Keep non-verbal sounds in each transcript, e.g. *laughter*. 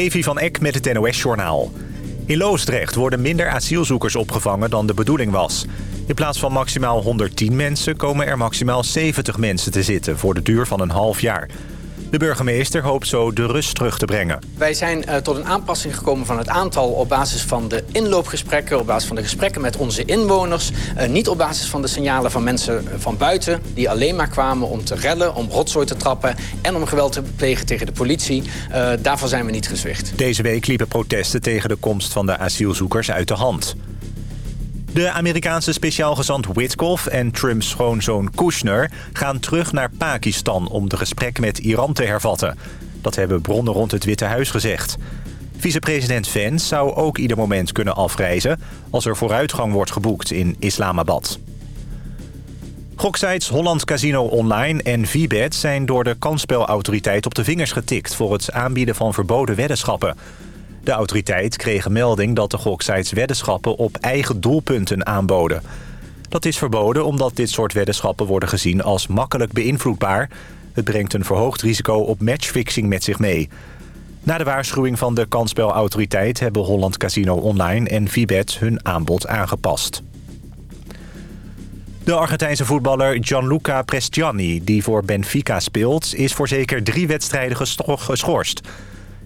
Evi van Eck met het NOS-journaal. In Loosdrecht worden minder asielzoekers opgevangen dan de bedoeling was. In plaats van maximaal 110 mensen komen er maximaal 70 mensen te zitten... voor de duur van een half jaar. De burgemeester hoopt zo de rust terug te brengen. Wij zijn uh, tot een aanpassing gekomen van het aantal... op basis van de inloopgesprekken, op basis van de gesprekken met onze inwoners. Uh, niet op basis van de signalen van mensen van buiten... die alleen maar kwamen om te rellen, om rotzooi te trappen... en om geweld te plegen tegen de politie. Uh, daarvan zijn we niet gezwicht. Deze week liepen protesten tegen de komst van de asielzoekers uit de hand. De Amerikaanse speciaal gezant Witkoff en Trumps schoonzoon Kushner... gaan terug naar Pakistan om de gesprek met Iran te hervatten. Dat hebben bronnen rond het Witte Huis gezegd. Vicepresident Vance zou ook ieder moment kunnen afreizen... als er vooruitgang wordt geboekt in Islamabad. Goksites Holland Casino Online en VBet zijn door de kansspelautoriteit op de vingers getikt... voor het aanbieden van verboden weddenschappen... De autoriteit kreeg melding dat de goksites weddenschappen op eigen doelpunten aanboden. Dat is verboden omdat dit soort weddenschappen worden gezien als makkelijk beïnvloedbaar. Het brengt een verhoogd risico op matchfixing met zich mee. Na de waarschuwing van de kansspelautoriteit hebben Holland Casino Online en Vibet hun aanbod aangepast. De Argentijnse voetballer Gianluca Prestiani, die voor Benfica speelt... is voor zeker drie wedstrijden geschorst.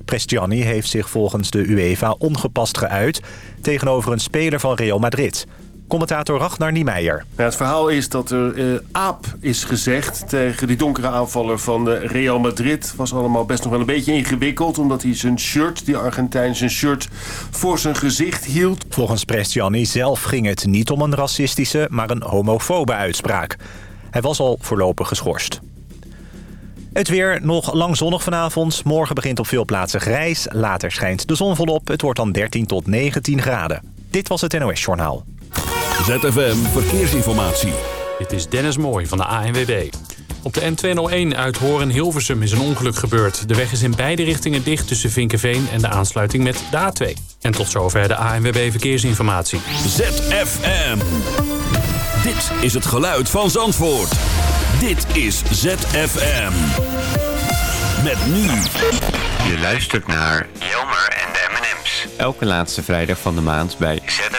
Prestiani heeft zich volgens de UEFA ongepast geuit... tegenover een speler van Real Madrid. Commentator Ragnar Niemeyer. Ja, het verhaal is dat er uh, aap is gezegd tegen die donkere aanvaller van uh, Real Madrid. was allemaal best nog wel een beetje ingewikkeld... omdat hij zijn shirt, die Argentijn, zijn shirt voor zijn gezicht hield. Volgens Prestiani zelf ging het niet om een racistische... maar een homofobe uitspraak. Hij was al voorlopig geschorst. Het weer nog lang zonnig vanavond. Morgen begint op veel plaatsen grijs. Later schijnt de zon volop. Het wordt dan 13 tot 19 graden. Dit was het NOS Journaal. ZFM Verkeersinformatie. Dit is Dennis Mooij van de ANWB. Op de N201 uit Horen-Hilversum is een ongeluk gebeurd. De weg is in beide richtingen dicht tussen Vinkenveen en de aansluiting met de A2. En tot zover de ANWB Verkeersinformatie. ZFM. Dit is het geluid van Zandvoort. Dit is ZFM. Met nu. Je luistert naar Jelmer en de M&M's. Elke laatste vrijdag van de maand bij ZFM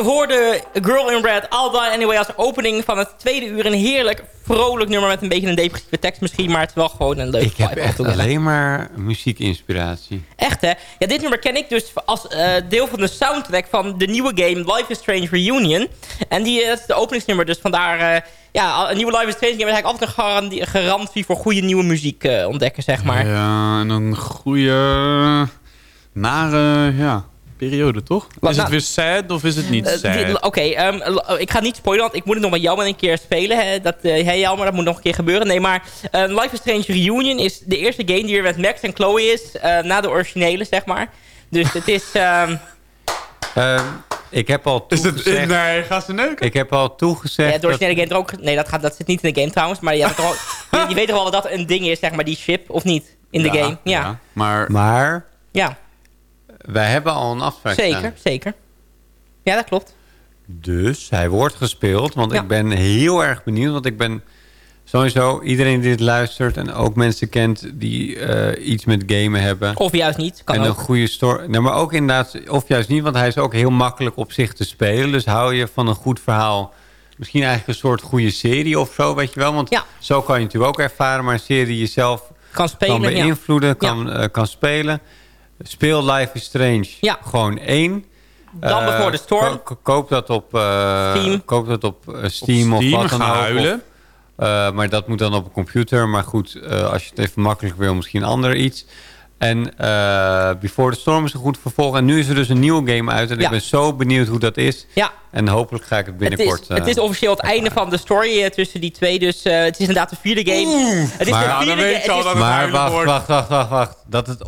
Je hoorde Girl in Red, All Die Anyway als opening van het tweede uur. Een heerlijk, vrolijk nummer met een beetje een depressieve tekst misschien. Maar het is wel gewoon een leuke Ik heb echt alleen maar muziekinspiratie. Echt hè? Ja, dit nummer ken ik dus als eh, deel van de soundtrack van de nieuwe game Life is Strange Reunion. En die, eh, dat is de openingsnummer, dus vandaar... eh, ja, een nieuwe Life is Strange game is eigenlijk altijd een garantie, garantie voor goede nieuwe muziek ontdekken, zeg maar. Ja, en een goede, nare ja, periode, toch? Is het nou- weer sad of is het niet Eh, sad? Oké, ehm, ik ga niet spoilen, want ik moet het nog met Jelmer een keer spelen. Hè. Dat, eh hey Jelmer, dat moet nog een keer gebeuren. Nee, maar eh, Life is Strange Reunion is de eerste game die er met Max en Chloe is. eh, na de originele, zeg maar. Dus het is... *laughs* ehm, Ehm, ik heb al is het, toegezegd... nee, gaan ze neuken? Ik heb al toegezegd... ja, de originele dat- game er ook... Nee, dat, gaat, dat zit niet in de game trouwens. Maar je, hebt al- je, je weet toch wel dat dat een ding is, zeg maar, die ship, of niet? In de Ja, game. Ja, ja. Maar Maar ja wij hebben al een afspraak zeker, staan. zeker. Ja, dat klopt. Dus hij wordt gespeeld. Want Ja. ik ben heel erg benieuwd. Want ik ben sowieso iedereen die dit luistert... en ook mensen kent die eh, iets met gamen hebben... Of juist niet, kan en een goede story. Nou, maar ook inderdaad, of juist niet, want hij is ook heel makkelijk op zich te spelen. Dus hou je van een goed verhaal. Misschien eigenlijk een soort goede serie of zo, weet je wel. Want Ja. zo kan je natuurlijk ook ervaren. Maar een serie die je zelf Kan spelen, kan ja. beïnvloeden, kan, eh, kan spelen. Speel Life is Strange. Ja. Gewoon één. Dan Eh, Before the Storm. ko- ko- koop dat op, eh, Steam. Koop dat op eh, Steam, Steam, of wat dan ook. huilen. Of, eh, maar dat moet dan op een computer. Maar goed, eh, als je het even makkelijk wil, misschien ander iets. En eh, Before the Storm is een goed vervolg. En nu is er dus een nieuwe game uit. En Ja. ik ben zo benieuwd hoe dat is. Ja, En hopelijk ga ik het Het binnenkort... is, het eh, is officieel het einde van de story eh, tussen die twee. Dus eh, het is inderdaad de vierde game. het is Maar- de Nou, vierde dan weet ga- je al het is- dat het maar wacht, wacht, wacht, wacht. Dat het,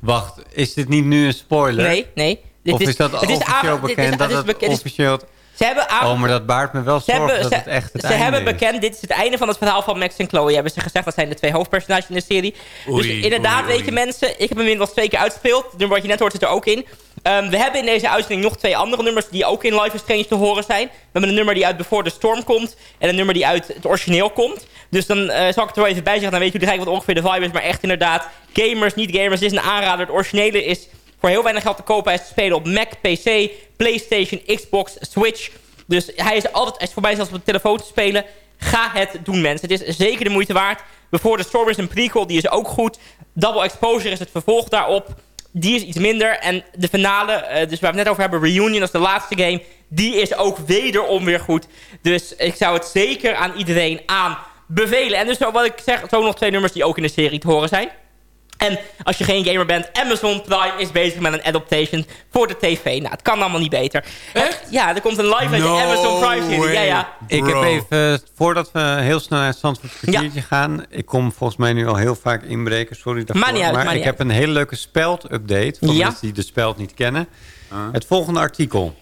wacht, is dit niet nu een spoiler? Nee, nee. Dit of is, dat het is officieel aange- dit is- bekend? dat is het bek- het is- officieel... Ze hebben Oh, maar dat baart me wel zorgen hebben, dat ze, het echt het ze einde hebben is. bekend, dit is het einde van het verhaal van Max en Chloe. Hebben ze gezegd, dat zijn de twee hoofdpersonages in de serie. dus inderdaad, oei, weet je mensen, ik heb hem inmiddels twee keer uitgespeeld. Nummer wat je net hoort zit er ook in. Ehm, we hebben in deze uitzending nog twee andere nummers die ook in Life is Strange te horen zijn. We hebben een nummer die uit Before the Storm komt en een nummer die uit het origineel komt. Dus dan eh, zal ik het er wel even bij zeggen, dan weet jullie gelijk wat ongeveer de vibe is. Maar echt inderdaad, gamers, niet gamers, dit is een aanrader. Het originele is voor heel weinig geld te kopen. Hij is te spelen op Mac, PC, Playstation, Xbox, Switch. Dus hij is altijd, hij is voor mij zelfs op de telefoon te spelen. Ga het doen, mensen. Het is zeker de moeite waard. Before the Storm is een prequel, die is ook goed. Double Exposure is het vervolg daarop. Die is iets minder. En de finale, eh, dus waar we het net over hebben, Reunion, is de laatste game. Die is ook wederom weer goed. Dus ik zou het zeker aan iedereen aanbevelen. En dus wat ik zeg, zo nog twee nummers die ook in de serie te horen zijn. En als je geen gamer bent, Amazon Prime is bezig met een adaptation voor de tv. Nou, het kan allemaal niet beter. Echt? Ja, er komt een live uit No Amazon Prime serie. Ja, ja. Ik heb even, eh, voordat we heel snel naar het Zandvoort kwartiertje gaan... ik kom volgens mij nu al heel vaak inbreken, sorry daarvoor. Maakt niet uit, maar maakt ik heb een hele leuke speld-update... voor Ja. mensen die de speld niet kennen. Het volgende artikel.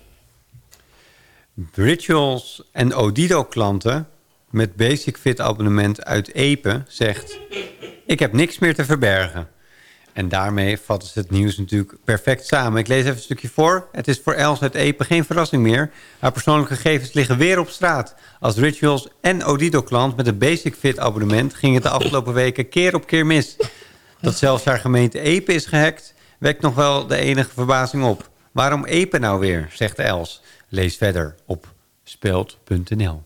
Rituals en Odido-klanten met Basic Fit abonnement uit Epe zegt... ik heb niks meer te verbergen. En daarmee vatten ze het nieuws natuurlijk perfect samen. Ik lees even een stukje voor. Het is voor Els uit Epe geen verrassing meer. Haar persoonlijke gegevens liggen weer op straat. Als Rituals en Odido-klant met een Basic Fit abonnement... ging het de afgelopen weken keer op keer mis. Dat zelfs haar gemeente Epe is gehackt... wekt nog wel de enige verbazing op. Waarom Epe nou weer, zegt Els. Lees verder op speld.nl.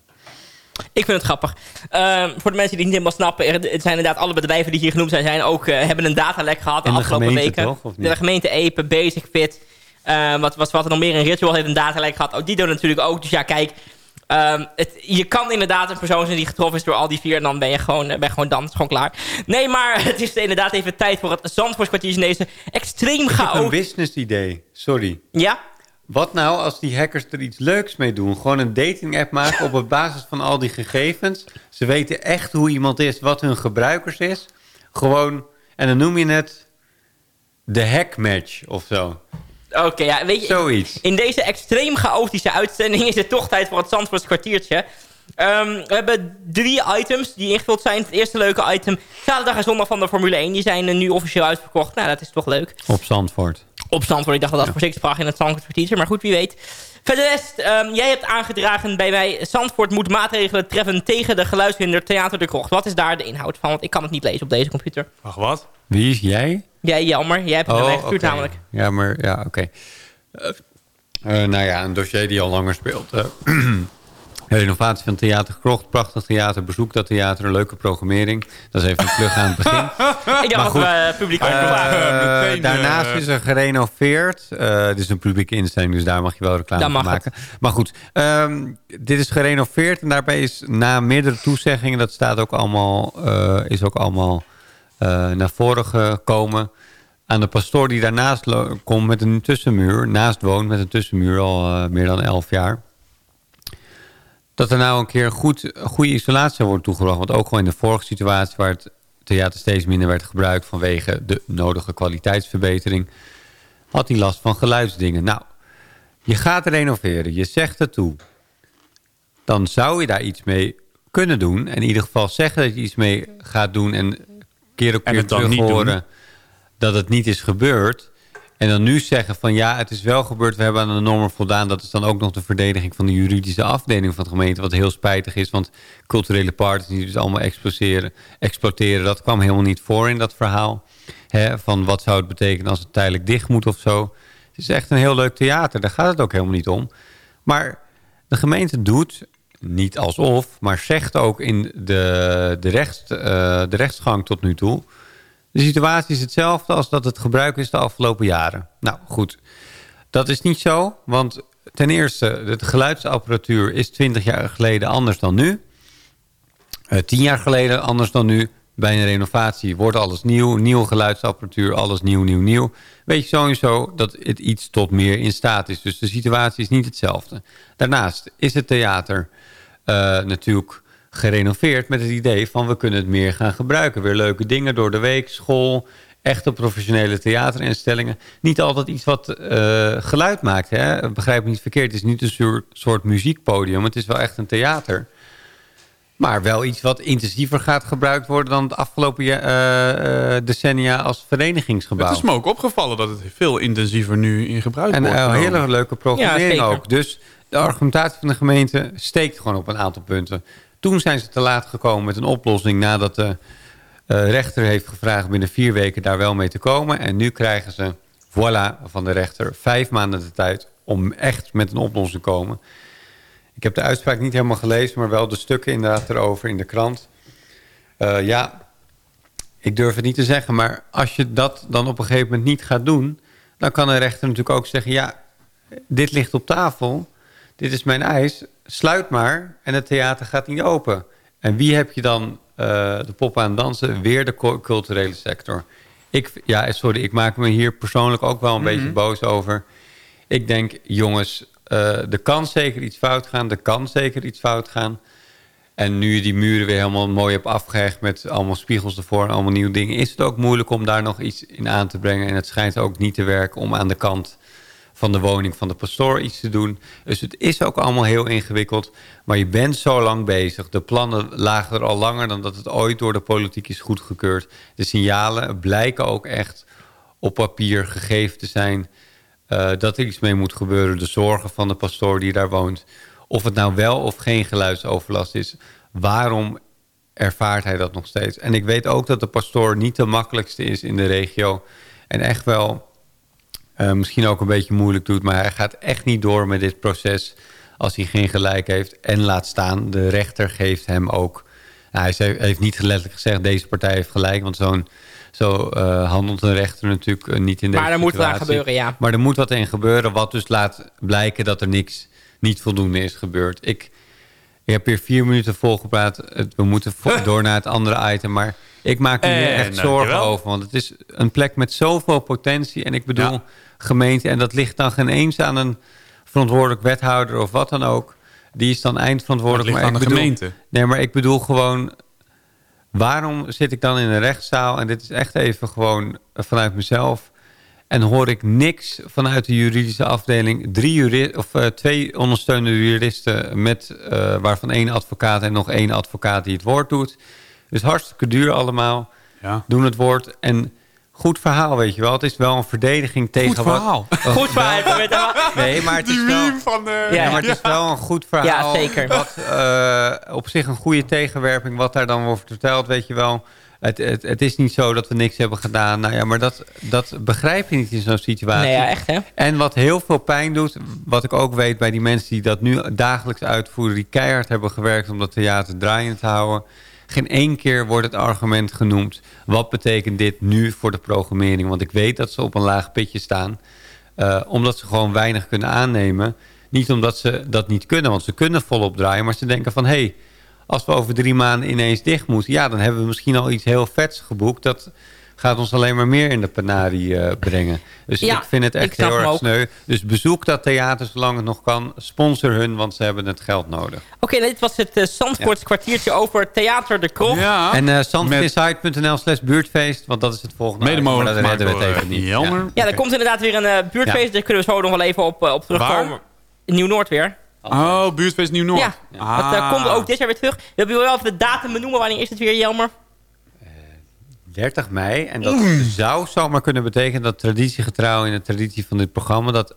Ik vind het grappig. Ehm, voor de mensen die het niet helemaal snappen. er- Het zijn inderdaad alle bedrijven die hier genoemd zijn. zijn ook, eh, hebben een datalek gehad de, En de afgelopen gemeente weken. toch, of niet? De gemeente Epe, Basic Fit. eh, wat, wat, wat er nog meer in Ritual heeft een datalek gehad. Ook die doen natuurlijk ook. Dus ja, kijk. ehm, het, je kan inderdaad een persoon zijn die getroffen is door al die vier. En dan ben je gewoon, eh, ben je gewoon dan. Het is gewoon klaar. Nee, maar *laughs* het is inderdaad even tijd voor het Zandvoortskwartier in deze extreem Ik heb een chaotisch... business idee. Sorry. Ja? Wat nou als die hackers er iets leuks mee doen? Gewoon een dating app maken op *laughs* basis van al die gegevens. Ze weten echt hoe iemand is, wat hun gebruikers is. Gewoon, en dan noem je het de hackmatch of zo. Oké, ja, weet je... Zoiets. In deze extreem chaotische uitzending is het toch tijd voor het Zandvoorts kwartiertje. Ehm, we hebben drie items die ingevuld zijn. Het eerste leuke item, zaterdag en zondag van de Formule 1. Die zijn nu officieel uitverkocht. Nou, dat is toch leuk. Op Zandvoort. Op Zandvoort, ik dacht dat dat voor Six in het Zandvoort. Maar goed, wie weet. Verder rest, ehm, jij hebt aangedragen bij mij... Zandvoort moet maatregelen treffen tegen de geluidshinder Theater de Krocht. Wat is daar de inhoud van? Want ik kan het niet lezen op deze computer. Wacht, wat? Wie is jij? Jij, Jelmer, jij hebt het naar mij gestuurd namelijk. Ja, maar ja, oké. Eh, Uh, nou ja, een dossier die al langer speelt. Uh, *clears throat* renovatie van Theater Krocht, prachtig theater. Bezoek dat theater, een leuke programmering. Dat is even een plug aan het begin. *laughs* Ik dacht dat we publiek uh, Daarnaast is er gerenoveerd. dit is een publieke instelling, dus daar mag je wel reclame van maken. Het. Maar goed, um, dit is gerenoveerd. En daarbij is na meerdere toezeggingen... dat staat ook allemaal, is ook allemaal naar voren gekomen aan de pastoor die daarnaast komt met een tussenmuur, naast woont met een tussenmuur al uh, meer dan elf jaar. Dat er nou een keer goed, goede isolatie wordt toegebracht. Want ook gewoon in de vorige situatie waar het theater steeds minder werd gebruikt vanwege de nodige kwaliteitsverbetering, had hij last van geluidsdingen. Nou, je gaat renoveren, je zegt het toe. Dan zou je daar iets mee kunnen doen. En in ieder geval zeggen dat je iets mee gaat doen en keer op keer terug horen dat het niet is gebeurd. En dan nu zeggen van ja, het is wel gebeurd, we hebben aan de normen voldaan. Dat is dan ook nog de verdediging van de juridische afdeling van de gemeente. Wat heel spijtig is, want culturele partners die dus allemaal exploiteren, dat kwam helemaal niet voor in dat verhaal. Van wat zou het betekenen als het tijdelijk dicht moet of zo. Het is echt een heel leuk theater, daar gaat het ook helemaal niet om. Maar de gemeente doet, niet alsof, maar zegt ook in de, de, rechts, uh, de rechtsgang tot nu toe de situatie is hetzelfde als dat het gebruik is de afgelopen jaren. Nou goed, dat is niet zo. Want ten eerste, de geluidsapparatuur is 20 jaar geleden anders dan nu. Uh, eh, 10 jaar geleden anders dan nu. Bij een renovatie wordt alles nieuw. Nieuwe geluidsapparatuur, alles nieuw, nieuw, nieuw. Weet je sowieso dat het iets tot meer in staat is. Dus de situatie is niet hetzelfde. Daarnaast is het theater uh, natuurlijk gerenoveerd met het idee van we kunnen het meer gaan gebruiken. Weer leuke dingen door de week, school, echte professionele theaterinstellingen. Niet altijd iets wat uh, geluid maakt. Hè? Begrijp me niet verkeerd, het is niet een soort, muziekpodium. Het is wel echt een theater. Maar wel iets wat intensiever gaat gebruikt worden dan het afgelopen uh, uh, decennia als verenigingsgebouw. Het is me ook opgevallen dat het veel intensiever nu in gebruik wordt. En een hele leuke programmering ja, ook. Dus de argumentatie van de gemeente steekt gewoon op een aantal punten. Toen zijn ze te laat gekomen met een oplossing nadat de uh, rechter heeft gevraagd binnen vier weken daar wel mee te komen. En nu krijgen ze, voilà, van de rechter vijf maanden de tijd om echt met een oplossing te komen. Ik heb de uitspraak niet helemaal gelezen, maar wel de stukken inderdaad erover in de krant. Uh, ja, ik durf het niet te zeggen, maar als je dat dan op een gegeven moment niet gaat doen... dan kan de rechter natuurlijk ook zeggen, ja, dit ligt op tafel, dit is mijn eis sluit maar en het theater gaat niet open. En wie heb je dan uh, de pop aan dansen? Weer de culturele sector. Ik, ja, sorry, ik maak me hier persoonlijk ook wel een beetje mhm. boos over. Ik denk, jongens, uh, er kan zeker iets fout gaan. Er kan zeker iets fout gaan. En nu je die muren weer helemaal mooi hebt afgehecht... met allemaal spiegels ervoor en allemaal nieuwe dingen... is het ook moeilijk om daar nog iets in aan te brengen. En het schijnt ook niet te werken om aan de kant van de woning van de pastoor iets te doen. Dus het is ook allemaal heel ingewikkeld. Maar je bent zo lang bezig. De plannen lagen er al langer dan dat het ooit door de politiek is goedgekeurd. De signalen blijken ook echt op papier gegeven te zijn... Uh, dat er iets mee moet gebeuren. De zorgen van de pastoor die daar woont. Of het nou wel of geen geluidsoverlast is. Waarom ervaart hij dat nog steeds? En ik weet ook dat de pastoor niet de makkelijkste is in de regio. En echt wel uh, misschien ook een beetje moeilijk doet. Maar hij gaat echt niet door met dit proces als hij geen gelijk heeft. En laat staan, de rechter geeft hem ook... Nou, hij heeft niet letterlijk gezegd, deze partij heeft gelijk. Want zo'n zo uh, handelt een rechter natuurlijk uh, niet in deze Maar er moet wat gebeuren, ja. Maar er moet wat in gebeuren, wat dus laat blijken dat er niks, niet voldoende is gebeurd. Ik, ik heb hier vier minuten volgepraat. We moeten *laughs* door naar het andere item, maar... Ik maak me hier echt zorgen over, want het is een plek met zoveel potentie. En ik bedoel, gemeente. En dat ligt dan geen eens aan een verantwoordelijk wethouder of wat dan ook. Die is dan eindverantwoordelijk. maar aan de gemeente. Nee, maar ik bedoel gewoon... Waarom zit ik dan in een rechtszaal? En dit is echt even gewoon vanuit mezelf. En hoor ik niks vanuit de juridische afdeling. Drie juri of, uh, twee ondersteunende juristen... Met, uh, waarvan één advocaat en nog één advocaat die het woord doet. Dus hartstikke duur allemaal. Ja. Doen het woord. En goed verhaal, weet je wel. Het is wel een verdediging tegen Goed verhaal. wat... Goed verhaal. Nee, maar het is wel... van de... Ja. Ja, maar het is wel een goed verhaal. Ja, zeker. Wat, eh, op zich een goede tegenwerping, wat daar dan wordt verteld, weet je wel. Het, het, het is niet zo dat we niks hebben gedaan. Nou ja, maar dat, dat begrijp je niet in zo'n situatie. Nee, ja, echt hè? En wat heel veel pijn doet, wat ik ook weet bij die mensen die dat nu dagelijks uitvoeren, die keihard hebben gewerkt om dat theater draaiend te houden. Geen één keer wordt het argument genoemd. Wat betekent dit nu voor de programmering? Want ik weet dat ze op een laag pitje staan. eh, omdat ze gewoon weinig kunnen aannemen. Niet omdat ze dat niet kunnen, want ze kunnen volop draaien. Maar ze denken van, hé, hey, als we over drie maanden ineens dicht moeten... ja, dan hebben we misschien al iets heel vets geboekt. Dat gaat ons alleen maar meer in de panarie eh, brengen. Dus Ja, ik vind het echt heel erg sneu. Dus bezoek dat theater zolang het nog kan. Sponsor hun, want ze hebben het geld nodig. Oké, dit was het uh, Zandvoorts kwartiertje over Theater de Krocht. Ja. En uh, slash buurtfeest, want dat is het volgende. Mede mogelijk maar dat redden we het even niet. Jelmer. Ja, er komt inderdaad weer een eh, buurtfeest. Ja. Daar kunnen we zo nog wel even op, op terugkomen. Nieuw-Noord weer. Oh, buurtfeest Nieuw-Noord. Ja, Ah. dat komt ook dit jaar weer terug. We hebben wel even de datum benoemen. Wanneer is het weer, Jelmer? 30 mei. En dat zou zomaar kunnen betekenen dat traditiegetrouw in de traditie van dit programma... dat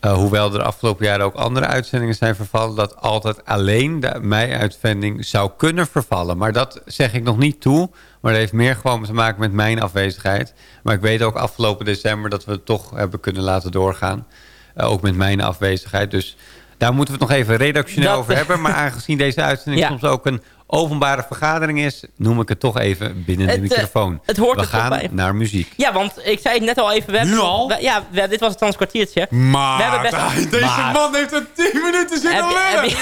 eh, hoewel er afgelopen jaren ook andere uitzendingen zijn vervallen... dat altijd alleen de mei-uitzending zou kunnen vervallen. Maar dat zeg ik nog niet toe. Maar dat heeft meer gewoon te maken met mijn afwezigheid. Maar ik weet ook afgelopen december dat we het toch hebben kunnen laten doorgaan. Eh, ook met mijn afwezigheid. Dus daar moeten we het nog even redactioneel Dat- over hebben. Maar aangezien deze uitzending Ja. soms ook een openbare vergadering is... noem ik het toch even binnen de Het, eh, microfoon. het hoort we er toch gaan bij. naar muziek. Ja, want ik zei het net al even. We hebben, Nu al? we- ja, we- dit was het Trans kwartiertje. Maar We hebben best- *laughs* deze Maar- man heeft er 10 minuten zitten Heb je- heb lullen.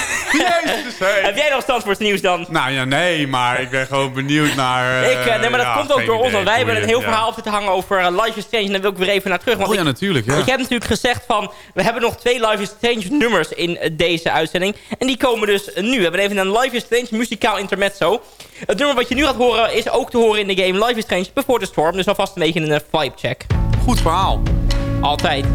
Jezus. *laughs* Heb jij nog Zandvoorts nieuws dan? Nou ja, nee, maar ik ben gewoon benieuwd naar... eh, *laughs* ik, eh, nee, maar dat ja, komt ook door ons. Want wij hebben een heel Ja. verhaal zitten hangen over eh, Life is Strange. En daar wil ik weer even naar terug. Want Oh ja, ik, natuurlijk, ja. Ik heb natuurlijk gezegd van... We hebben nog twee Life is Strange nummers in eh, deze uitzending. En die komen dus eh, nu. We hebben even een Life is Strange muzikaal intermezzo. Het nummer wat je nu gaat horen is ook te horen in de game Life is Strange Before the Storm. Dus alvast een beetje een eh, vibe check. Goed verhaal. Altijd.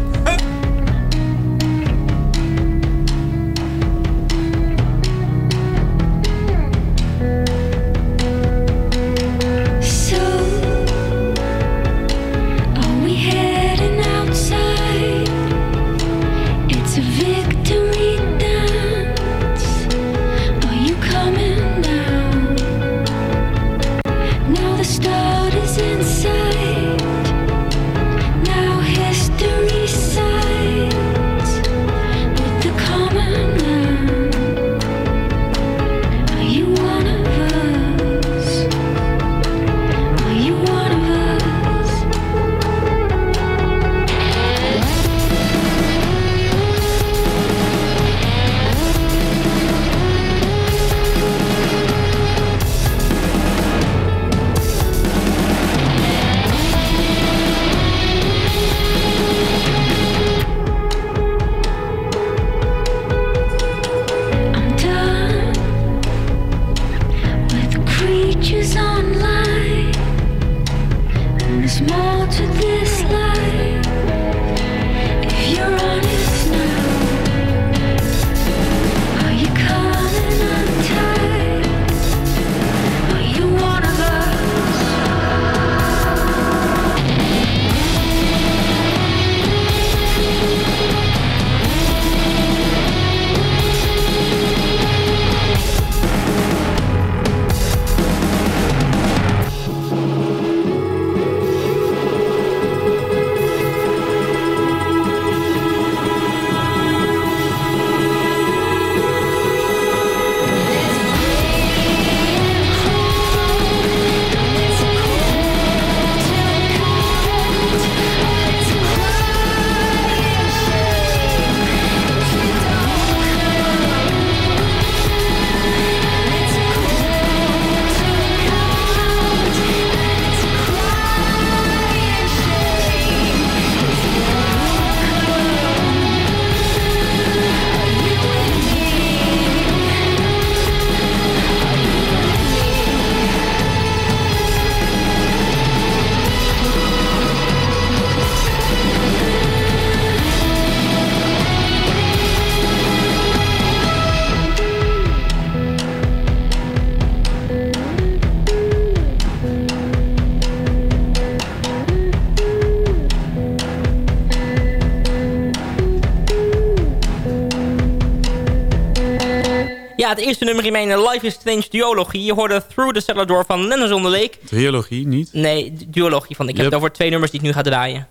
Het eerste nummer in mijn Life is Strange duologie. Je hoorde Through the Cellar Door van Lennons on the Lake. Trilogie, niet? Nee, du- duologie van. Ik Je heb het hebt- over twee nummers die ik nu ga draaien.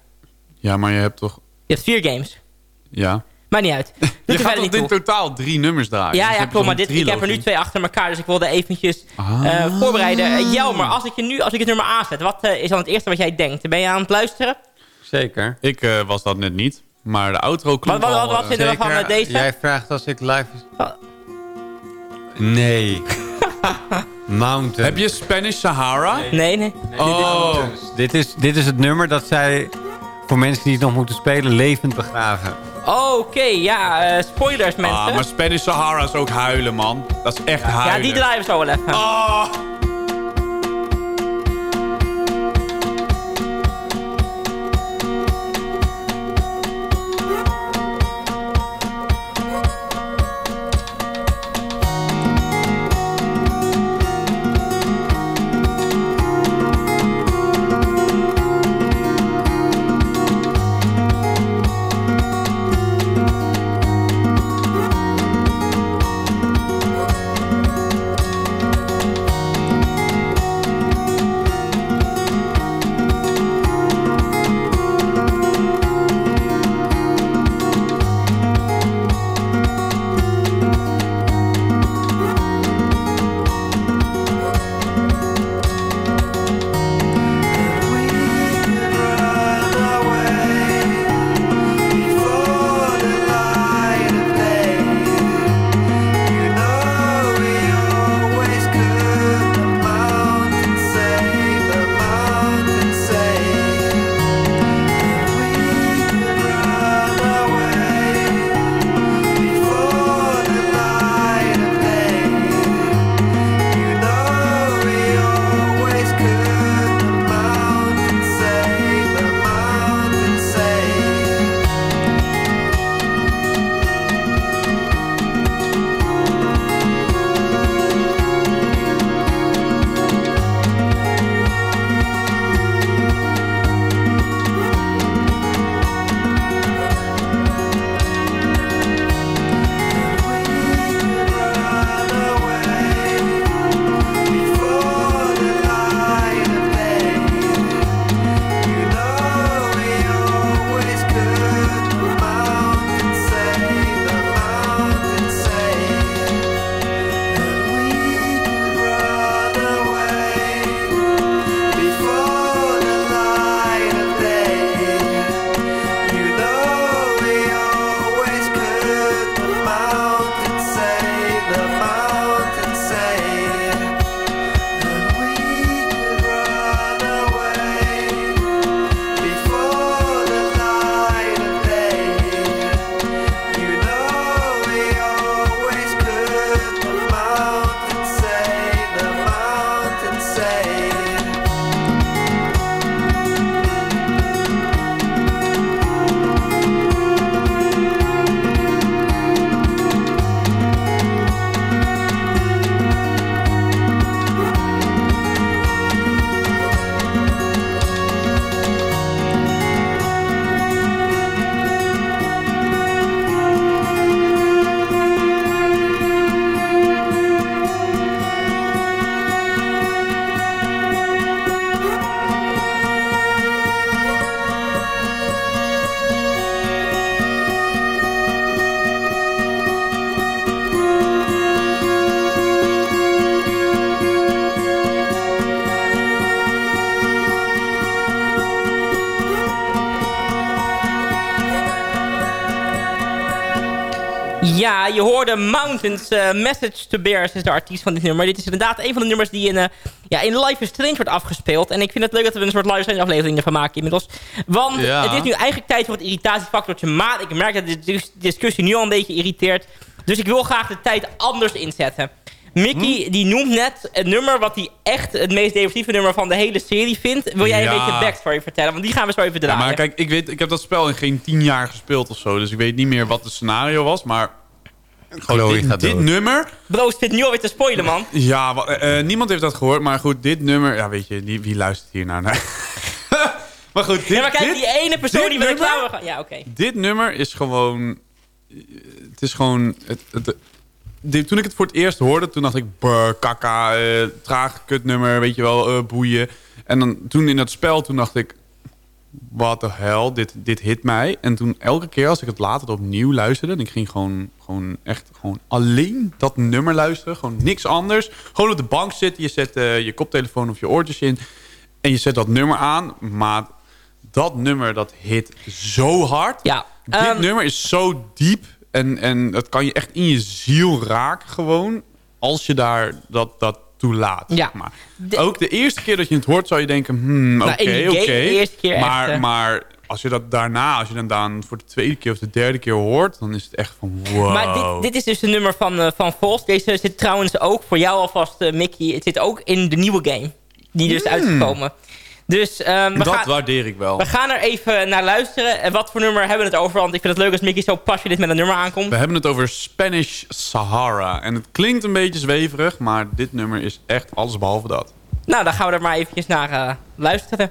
Ja, maar je hebt toch... Je hebt vier games. Ja. Maakt niet uit. *laughs* Je gaat toch in totaal drie nummers draaien? Ja, Dus ja, klopt. Maar dit, ik heb er nu twee achter elkaar. Dus ik wilde eventjes Ah. eh, voorbereiden. Uh, Jelmer, als ik, je nu, als ik het nummer aanzet, wat eh, is dan het eerste wat jij denkt? Ben je aan het luisteren? Zeker. Ik eh, was dat net niet. Maar de outro Wat, klonk wat, wat, eh, vinden we van Zeker. eh, deze? Jij vraagt als ik live... Oh. Nee. *laughs* Mountain. Heb je Spanish Sahara? Nee, nee. Oh. Dit is, dit is het nummer dat zij voor mensen die het nog moeten spelen levend begraven. Oh, Oké, ja. eh, spoilers, mensen. Ah, maar Spanish Sahara is ook huilen, man. Dat is echt ja, huilen. die draaien we zo wel even. Ah. Ja, hoorde Mountains. eh, Message to Bears is de artiest van dit nummer. Dit is inderdaad een van de nummers die in, eh, ja, in Life is Strange wordt afgespeeld. En ik vind het leuk dat we een soort Life is Strange aflevering ervan maken inmiddels. Want Ja. het is nu eigenlijk tijd voor het irritatiefactortje maat. Ik merk dat de dis- discussie nu al een beetje irriteert. Dus ik wil graag de tijd anders inzetten. Mickey Hm? die noemt net het nummer wat hij echt het meest depressieve nummer van de hele serie vindt. Wil jij Ja. een beetje backstory vertellen? Want die gaan we zo even Ja, draaien. maar kijk, ik, weet, ik heb dat spel in geen tien jaar gespeeld of zo. Dus ik weet niet meer wat het scenario was. Maar Chloe dit, gaat dit nummer... Bro, het zit nu alweer te spoilen, man. Ja, eh, eh, niemand heeft dat gehoord. Maar goed, dit nummer... Ja, weet je, die, wie luistert hier naar? Nee. *laughs* maar goed, dit, Ja, maar kijk, dit, die ene persoon dit die wil nummer? reclame gaan... Ja, oké. dit nummer is gewoon... Het is gewoon... Het, het, dit- toen ik het voor het eerst hoorde, toen dacht ik... Brr, kaka, eh, traag kutnummer, weet je wel, eh, boeien. En dan toen in het spel, toen dacht ik... What the hell, dit, dit hit mij. En toen elke keer als ik het later opnieuw luisterde... en ik ging gewoon, gewoon echt gewoon alleen dat nummer luisteren. Gewoon niks anders. Gewoon op de bank zitten. Je zet eh, je koptelefoon of je oortjes in. En je zet dat nummer aan. Maar dat nummer, dat hit zo hard. Ja, Dit ehm, nummer is zo diep. En, en dat kan je echt in je ziel raken gewoon. Als je daar dat, dat toe laat. Ja. zeg maar. De- Ook de eerste keer dat je het hoort, zou je denken... Hmm, oké, Nou, oké. keer maar, echt, eh. maar als je dat daarna, als je dan, dan voor de tweede keer of de derde keer hoort... dan is het echt van wow. Maar dit, dit is dus de nummer van, eh, van Vos. Deze zit trouwens ook voor jou alvast, eh, Mickey. Het zit ook in de nieuwe game. Die dus Hmm. uitgekomen. Dus ehm, we, dat gaan, waardeer ik wel. we gaan er even naar luisteren. En wat voor nummer hebben we het over? Want ik vind het leuk als Mickey zo passionate met een nummer aankomt. We hebben het over Spanish Sahara. En het klinkt een beetje zweverig, maar dit nummer is echt alles behalve dat. Nou, dan gaan we er maar eventjes naar eh, luisteren.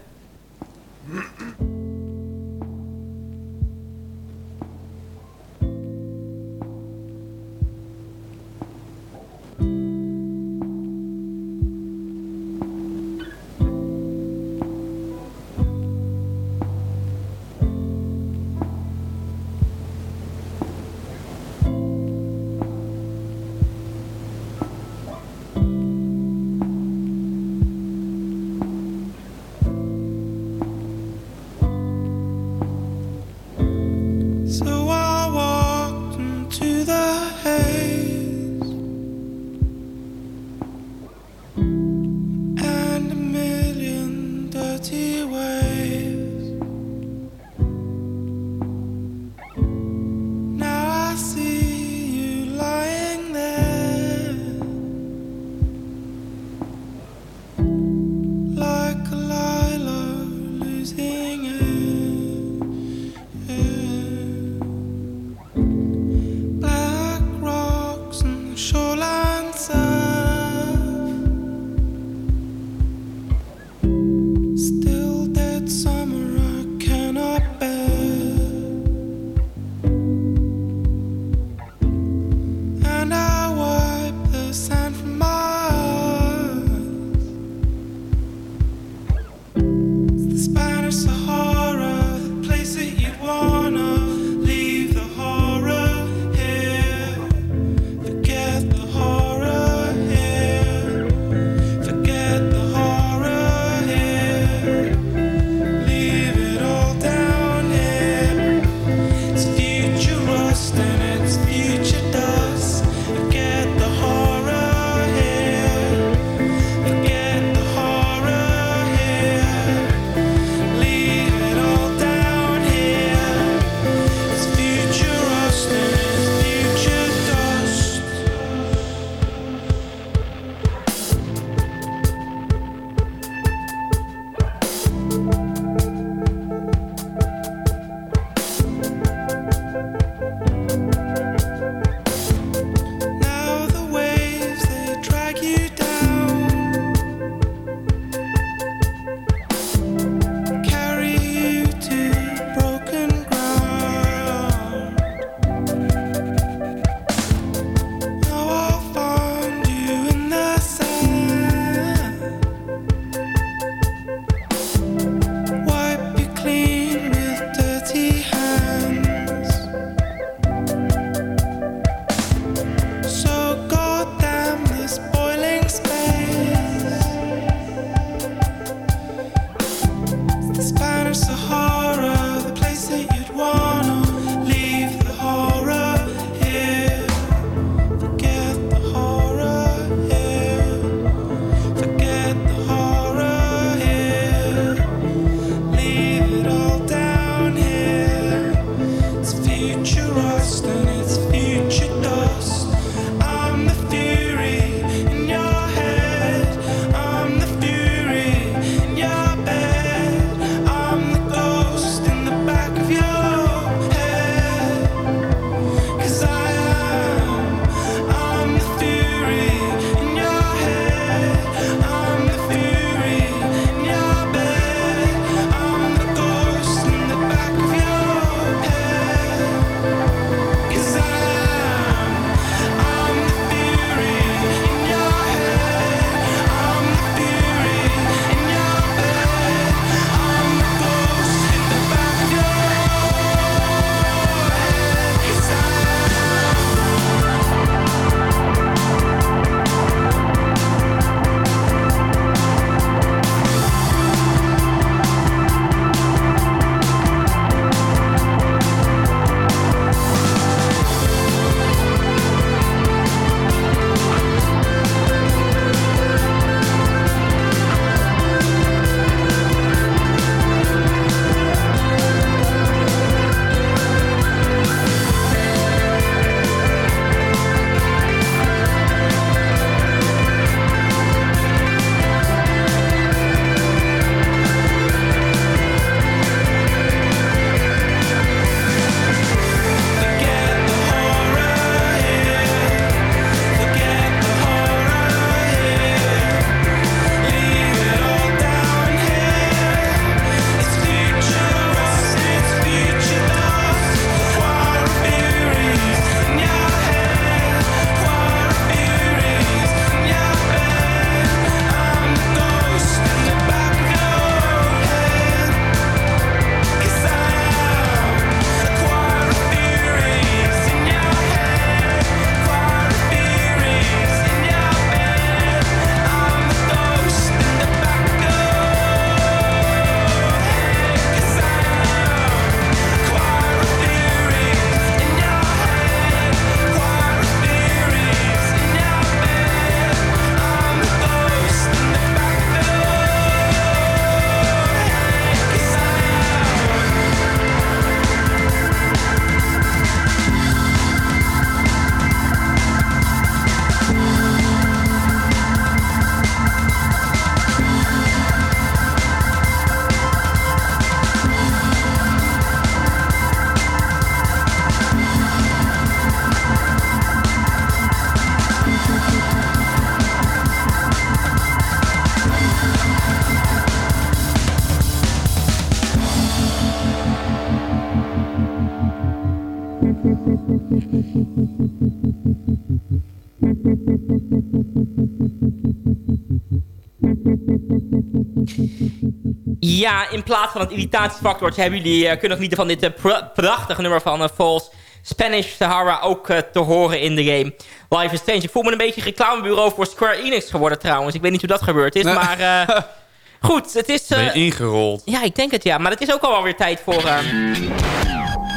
Ja, in plaats van het irritatiefactortje hebben jullie eh, kunnen genieten van dit eh, pra- prachtige nummer van uh, Falls. Spanish Sahara ook eh, te horen in de game. Life is Strange. Ik voel me een beetje reclamebureau voor Square Enix geworden trouwens. Ik weet niet hoe dat gebeurd is, Nee. maar eh, *laughs* goed. Het is... eh, Ben je ingerold? ja, ik denk het ja. Maar het is ook al wel weer tijd voor...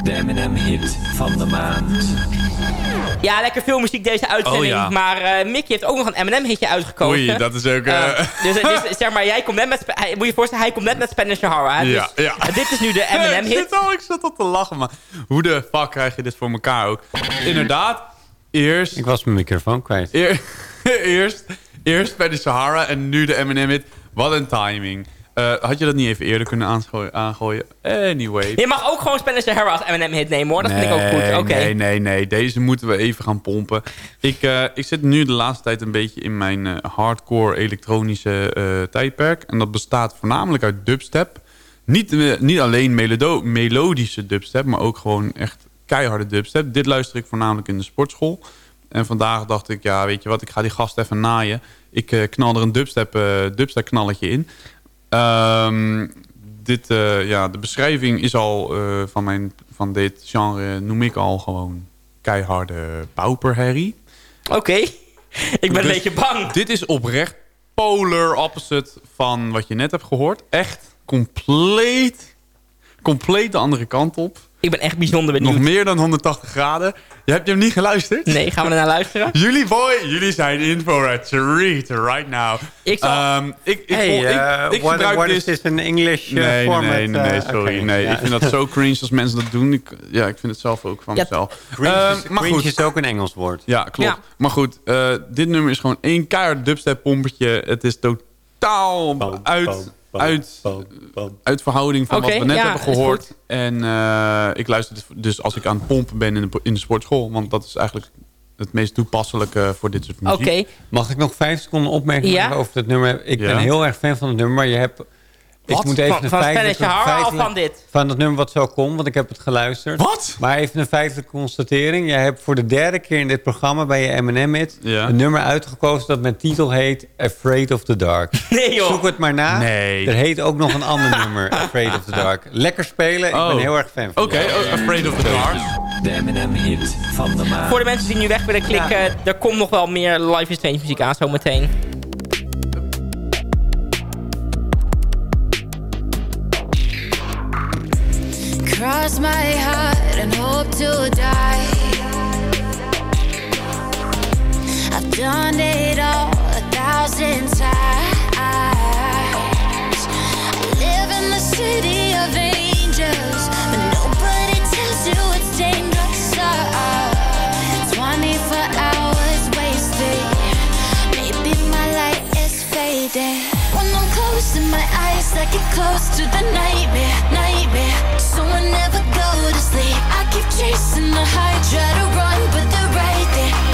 De M&M-hit van de maand. ja, lekker veel muziek deze uitzending. Oh, ja. Maar eh, Mickey heeft ook nog een M&M-hitje uitgekozen. Oei, dat is ook... eh, Eh, dus *laughs* zeg maar, jij komt net met... Hij, moet je voorstellen, hij komt net met Spanish Sahara. Ja, Dus, ja. dit is nu de *laughs* ik, M&M-hit. zit al, ik zat al te lachen, maar hoe de fuck krijg je dit voor elkaar ook? Inderdaad, eerst... Ik was mijn microfoon kwijt. Eer- *laughs* eerst, eerst bij de Sahara en nu de M&M hit. Wat een timing. Eh, had je dat niet even eerder kunnen aangooien? Anyway. Je mag ook gewoon Spanish Sahara als M&M-hit nemen hoor. Dat vind ik ook goed. Oké. Nee, nee, nee. Deze moeten we even gaan pompen. Ik, eh, ik zit nu de laatste tijd een beetje in mijn eh, hardcore elektronische tijdperk. En dat bestaat voornamelijk uit dubstep. Niet, niet alleen melodo- melodische dubstep, maar ook gewoon echt keiharde dubstep. Dit luister ik voornamelijk in de sportschool. En vandaag dacht ik, ja, weet je wat, ik ga die gast even naaien. Ik knal er een dubstep, dubstep knalletje in. Ehm, dit, eh, ja, de beschrijving is al eh, van, mijn, van dit genre, noem ik al gewoon keiharde pauperherrie. Oké. Ik ben een Dus beetje bang. Dit is oprecht polar opposite van wat je net hebt gehoord. Echt compleet, compleet de andere kant op. Ik ben echt bijzonder Nog benieuwd. meer dan 180 graden. Je hebt hem niet geluisterd? Nee, gaan we er naar luisteren? *laughs* Jullie boy, jullie zijn in voor a treat right now. Ik zal- Ehm, ik, ik, Hey, ik, uh, ik what, gebruik what dit... is this in English uh, Nee, nee, format? nee, nee, nee, Uh, sorry. Nee, ja. ik vind dat zo cringe als mensen dat doen. Ik, ja, ik vind het zelf ook van Ja, mezelf. Cringe, Ehm, is, maar cringe goed. is ook een Engels woord. Ja, klopt. Ja. Maar goed, eh, dit nummer is gewoon één keihard dubstep pompetje. Het is totaal Bam, uit, uit, uit verhouding van wat we net ja, hebben gehoord. En eh, ik luister dit dus als ik aan het pompen ben in de, in de sportschool. Want dat is eigenlijk het meest toepasselijke voor dit soort muziek. Oké. Mag ik nog vijf seconden opmerking Ja? maken over dat nummer? Ik Ja. ben heel erg fan van het nummer, maar je hebt... Ik Wat? moet even Van, een feitelijke- feitelijke- van dit? Van het nummer wat zo komt, want ik heb het geluisterd. Wat? Maar even een feitelijke constatering. Jij hebt voor de derde keer in dit programma bij je M&M-hit... Ja. een nummer uitgekozen dat met titel heet Afraid of the Dark. *laughs* Nee joh. Zoek het maar na. Nee. Er heet ook nog een ander *laughs* nummer, Afraid of the Dark. Lekker spelen, ik Oh. ben heel erg fan van Oké, oh, Afraid of the Dark. De M&M-hit van de maand. Voor de mensen die nu weg willen klikken, er komt nog wel meer Live is Strange muziek aan zometeen. Cross my heart and hope to die. I've done it all a thousand times. I live in the city of angels, but nobody tells you it's dangerous. 24 hours wasted. Maybe my light is fading. When I'm closing my eyes, I get close to the nightmare, nightmare. So I never go to sleep. I keep chasing the high, try to run, but they're right there.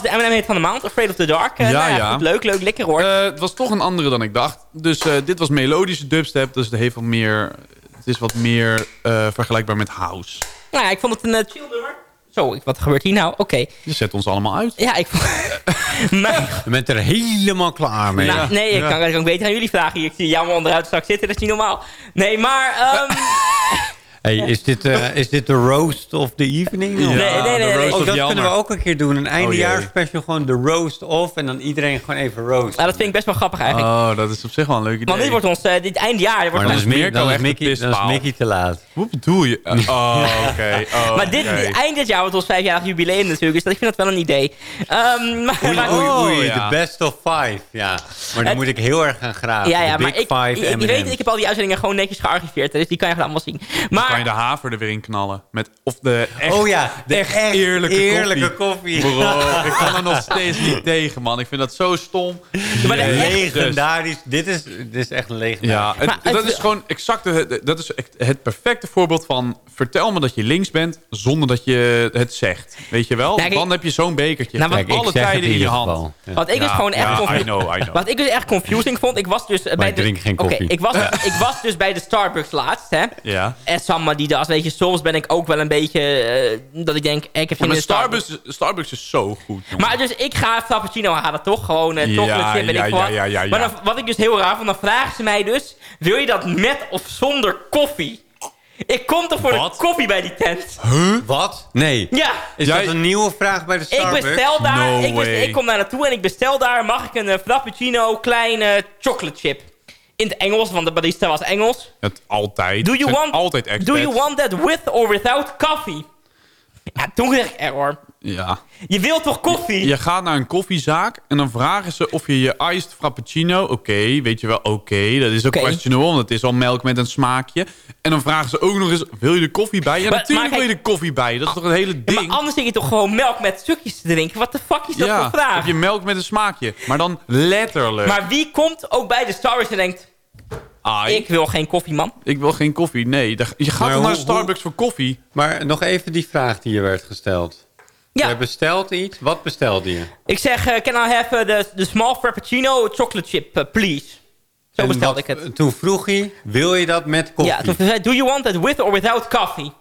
Was de M&M hit van de maand, Afraid of the Dark. Eh, Ja, nou ja. goed, leuk, leuk, lekker hoor. Eh, het was toch een andere dan ik dacht. Dus eh, dit was melodische dubstep. Dus het heeft wat meer... Het is wat meer eh, vergelijkbaar met house. nou ja, ik vond het een chill nummer. Zo, ik- wat gebeurt hier nou? Oké. Je zet ons allemaal uit. Ja, ik vond... *laughs* maar, Je bent er helemaal klaar mee. nou, nee, ik kan, ik kan beter aan jullie vragen. hier. Ik zie jou onderuit straks zitten, dat is niet normaal. Nee, maar... ehm, *laughs* Hey, is, dit, eh, *laughs* is dit de roast of the evening? Ja, Of- nee, nee, nee, Oh, dat kunnen we ook een keer doen. Een eindejaarspecial, gewoon de roast of. En dan iedereen gewoon even roast. nou, dat vind ik best wel grappig eigenlijk. Oh, dat is op zich wel een leuk idee. Want dit wordt ons, eh, dit eindjaar... dit Wordt maar dan ons- dan is, Mickey, dan is pispaal. Mickey te laat. Hoe bedoel je? *laughs* Oh, oké. Oh, maar dit, eind dit jaar wordt ons vijfjarig jubileum natuurlijk. Dus dat, ik vind dat wel een idee. Ehm, maar, Oei, maar- oei, oei, Oh, ja. de best of five. Ja, maar Het- moet ik heel erg gaan graven. ja, ja, de maar ik, Five je, je M&M's. weet, ik heb al die uitzendingen gewoon netjes gearchiveerd. Dus die kan je gewoon allemaal zien. Dan Maar kan je de haver er weer in knallen. Met, of de echt, Oh ja, de echt echt eerlijke, eerlijke koffie. koffie. Bro, *laughs* ik kan er nog steeds niet tegen, man. Ik vind dat zo stom. maar de Jezus. Legendarisch. Dit is, dit is echt een legendarisch. Ja, het- Maar het- dat is gewoon exact het, dat is het perfecte voorbeeld van... vertel me dat je links bent zonder dat je het zegt. Weet je wel? Nou, kijk- Dan heb je zo'n bekertje. Nou, wat- Kijk, ik alle tijden in je hand. Ja. wat ik dus gewoon echt... ja, confu- I know, I know. Wat ik dus echt confusing vond, ik was dus bij ik de... geen ik, was, ik was dus bij de Starbucks laatst, hè. Ja. En Samma die das, weet je, soms ben ik ook wel een beetje... eh, dat ik denk, eh, ik heb Ja, geen maar in Starbucks. Starbucks, Starbucks is zo goed, jongen. Maar dus ik ga Frappuccino halen, toch? Gewoon Ja, chocolate chip en ja, ik ja, ja, ja, ja. Maar dan, wat ik dus heel raar vond, dan vragen ze mij dus... Wil je dat met of zonder koffie? Ik kom toch voor Wat? de koffie bij die tent? Wat? Nee. Ja. Is Jij- dat een nieuwe vraag bij de Ik Starbucks? bestel daar, No ik, ik kom daar naartoe en ik bestel daar, mag ik een frappuccino kleine chocolate chip. In het Engels, want de barista was Engels. Het altijd. Do you, want, altijd do you want that with or without coffee? Ja, toen kreeg ik error. Ja. Je wilt toch koffie? Je gaat naar een koffiezaak en dan vragen ze of je je iced frappuccino... Oké, weet je wel, oké, dat is ook Oké. questionable, want het is al melk met een smaakje. En dan vragen ze ook nog eens, wil je er koffie bij? Ja, Maar- natuurlijk maar wil je er koffie bij. Dat is toch het hele Ja, ding? maar anders zit je toch gewoon melk met stukjes te drinken? Wat de fuck is dat ja, voor vraag? heb je melk met een smaakje. Maar dan letterlijk. Maar wie komt ook bij de Starbucks en denkt... Ai, Ik wil geen koffie, man. ik wil geen koffie. Nee, je gaat Maar naar hoe- Starbucks voor koffie? Maar nog even die vraag die je werd gesteld. Ja, Je bestelt iets. Wat bestelde je? ik zeg, eh, can I have eh, the, the small frappuccino chocolate chip, eh, please? Zo En bestelde wat- ik het. Toen vroeg hij, wil je dat met koffie? Ja, toen zei hij, do you want it with or without coffee?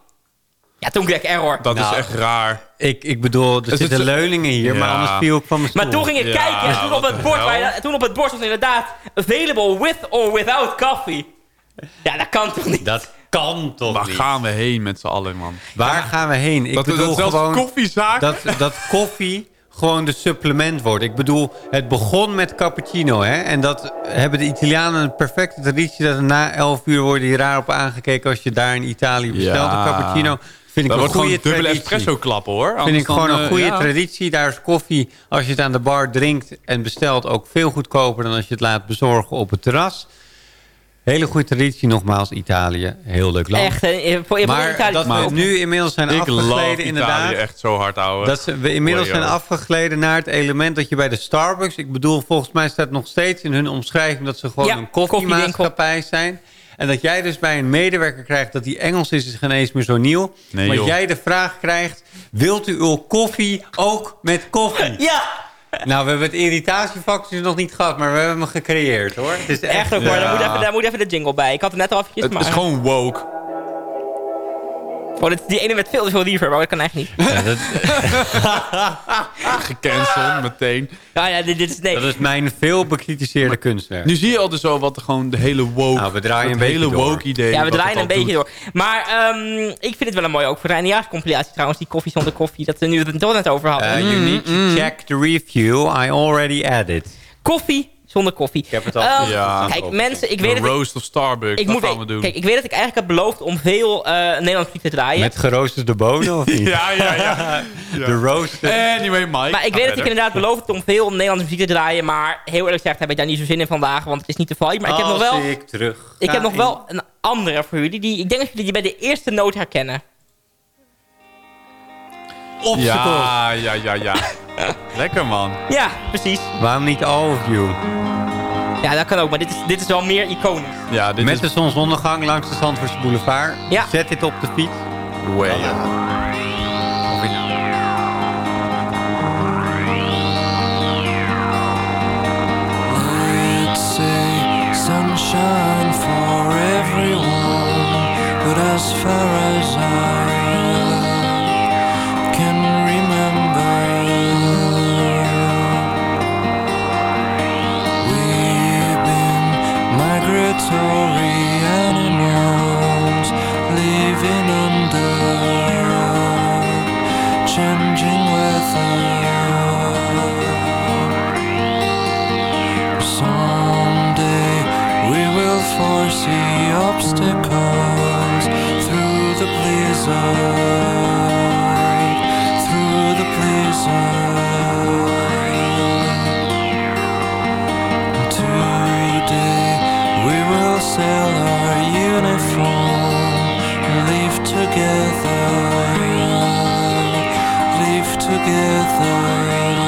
Ja, toen kreeg ik error. Dat Nou, is echt raar. ik, ik bedoel, er zitten leuningen hier, maar anders viel ik van mijn stoel. Maar toen ging ik Ja, kijken en toen op, het bord, waar- toen op het bord stond inderdaad... Available with or without coffee. Ja, dat kan toch niet? Dat kan toch Waar niet? gaan we heen met z'n allen, man? Waar gaan we heen? Ik dat, bedoel dat zelfs gewoon koffiezaak... dat, dat koffie gewoon de supplement wordt. Ik bedoel, het begon met cappuccino. Hè? En dat hebben de Italianen een perfecte traditie... dat er na 11 uur worden die raar op aangekeken... als je daar in Italië bestelt Ja. een cappuccino. Vind ik dat een wordt gewoon goede dubbele traditie. espresso klappen, hoor. Vind ik gewoon dan, een eh, goede ja. traditie. Daar is koffie, als je het aan de bar drinkt en bestelt... ook veel goedkoper dan als je het laat bezorgen op het terras. Hele goede traditie, nogmaals, Italië. Heel leuk land. Echt, voor, voor maar Italië dat we ook. nu inmiddels zijn Ik afgegleden, inderdaad. Italië echt zo hard, ouwe. Dat ze- we inmiddels zijn afgegleden naar het element dat je bij de Starbucks... Ik bedoel, volgens mij staat nog steeds in hun omschrijving... dat ze gewoon Ja, een koffiemaatschappij zijn. En dat jij dus bij een medewerker krijgt dat die Engels is... is geen eens meer zo nieuw. Nee, maar joh. jij de vraag krijgt... wilt u uw koffie ook met koffie? Ja, Nou, we hebben het irritatiefactor nog niet gehad... maar we hebben hem gecreëerd, hoor. Het is echt... echt ook hoor. Ja. Daar, moet even, daar moet even de jingle bij. Ik had het net al eventjes, Het maar... is gewoon woke. Oh, dit, die ene met veel te veel liever, maar dat kan echt niet. Ja, dat, *laughs* Gecanceld, meteen. Ja, ja, dit, dit is... Nee. dat is mijn veel bekritiseerde kunstwerk. Nu zie je al dus zo wat gewoon de hele woke... Nou, we draaien een beetje hele door. woke idee. Ja, we draaien een beetje doet. door. Maar ehm, ik vind het wel een mooi ook voor de eindejaarscompilatie trouwens. Die koffie zonder koffie. Dat we nu het toch net over hadden. Uh, you need to check the review. I already added. Koffie zonder koffie. Ik heb het al gezien. Ja. Kijk, mensen, ik De weet dat ik, roast of Starbucks, ik dat moet gaan we weet- doen. Kijk, ik weet dat ik eigenlijk had beloofd om veel eh Nederlands muziek te draaien. Met geroosterde bonen of niet? *laughs* ja, ja, ja. *laughs* De roasted. Anyway, Mike. maar ik weet dat ik inderdaad beloofd om veel Nederlandse muziek te draaien. Maar heel eerlijk gezegd heb ik daar niet zo zin in vandaag. Want het is niet te vibe. Maar ik heb nog wel, ik terug ik heb nog wel een andere voor jullie. Die, ik denk dat jullie die bij de eerste noot herkennen. Ja, ja, ja, ja. *laughs* Lekker, man. Ja, precies. Waarom niet all of you? Ja, dat kan ook. Maar dit is, dit is wel meer iconisch. Ja, dit Met is de zonsondergang langs de Zandvoortse boulevard. Ja. Zet dit op de fiets. way. Say sunshine for everyone, but as far as I together.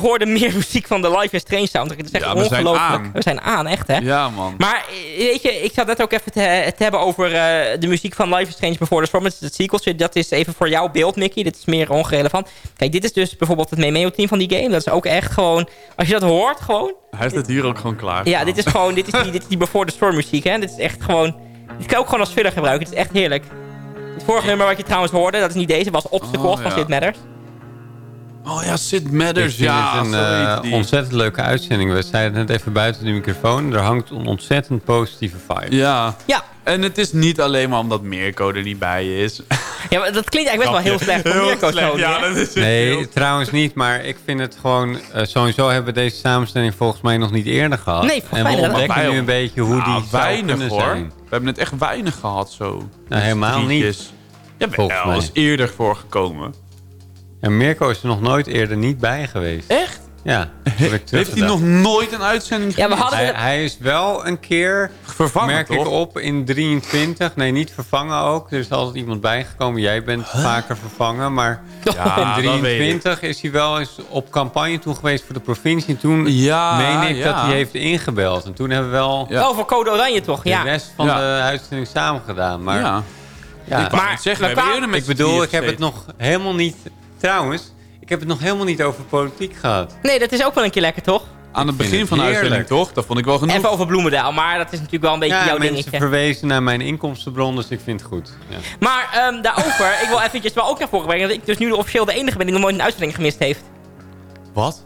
Je hoorde meer *laughs* muziek van de Life is Strange soundtrack. Het is echt Ja, we zijn ongelooflijk. aan. We zijn aan, echt hè? Ja, man. Maar eh, weet je, ik zat net ook even te, te hebben over eh, de muziek van Life is Strange Before the Storm. Het, het sequeltje, dat is even voor jouw beeld, Mickey. Dit is meer ongerelevant. Kijk, dit is dus bijvoorbeeld het Memeo-team van die game. Dat is ook echt gewoon... Als je dat hoort, gewoon... Hij staat hier ook gewoon klaar. Ja, dit is gewoon... Dit is die, dit is die Before the Storm muziek, hè. Dit is echt gewoon... Dit kan je ook gewoon als filler gebruiken. Het is echt heerlijk. Het vorige nummer wat je trouwens hoorde, dat is niet deze, was Obstacles Oh, van. Sid Matters. Oh ja, Sid Matters. Ja, het een eh, die. ontzettend leuke uitzending. We zeiden het net even buiten de microfoon. Er hangt een ontzettend positieve vibe. Ja. Ja. En het is niet alleen maar omdat Mirko er niet bij is. *laughs* Ja, maar dat klinkt eigenlijk best wel heel slecht voor Heel Mirko slecht, Ja, dat is Nee, heel- trouwens niet. Maar ik vind het gewoon... eh, sowieso hebben we deze samenstelling volgens mij nog niet eerder gehad. Nee, volgens en we ontdekken nu een beetje hoe Nou, die zou weinig hoor. zijn. We hebben het echt weinig gehad zo. Nou, helemaal niet. Ja, mij. is eerder voorgekomen. En Mirko is er nog nooit eerder niet bij geweest. Echt? Ja, *laughs* Heeft hij nog nooit een uitzending Ja, we hadden Hij, hij is wel een keer, Vervangen, merk toch? ik op, in 23. Nee, niet vervangen ook. Er is altijd iemand bijgekomen. Jij bent vaker vervangen. Maar Ja, in dat weet ik. 23 is hij wel eens op campagne toe geweest voor de provincie. En toen Ja, meen ik ja. dat hij heeft ingebeld. En toen hebben we wel Ja. Oh, voor Code Oranje toch? de Ja. rest van Ja. de uitzending samen gedaan. Maar ja. ja, Ik wou Maar we we kwamen- met ik bedoel, ik heb het nog helemaal niet... Trouwens, ik heb het nog helemaal niet over politiek gehad. Nee, dat is ook wel een keer lekker, toch? Aan het begin het van de uitzending, toch? Dat vond ik wel genoeg. Even over Bloemendaal, maar dat is natuurlijk wel een beetje Ja, jouw mensen dingetje. verwezen naar mijn inkomstenbron, dus ik vind het goed. Ja. Maar ehm, daarover, ik wil eventjes wel ook naar voren brengen... dat ik dus nu officieel de enige ben die nog nooit een uitzending gemist heeft. Wat?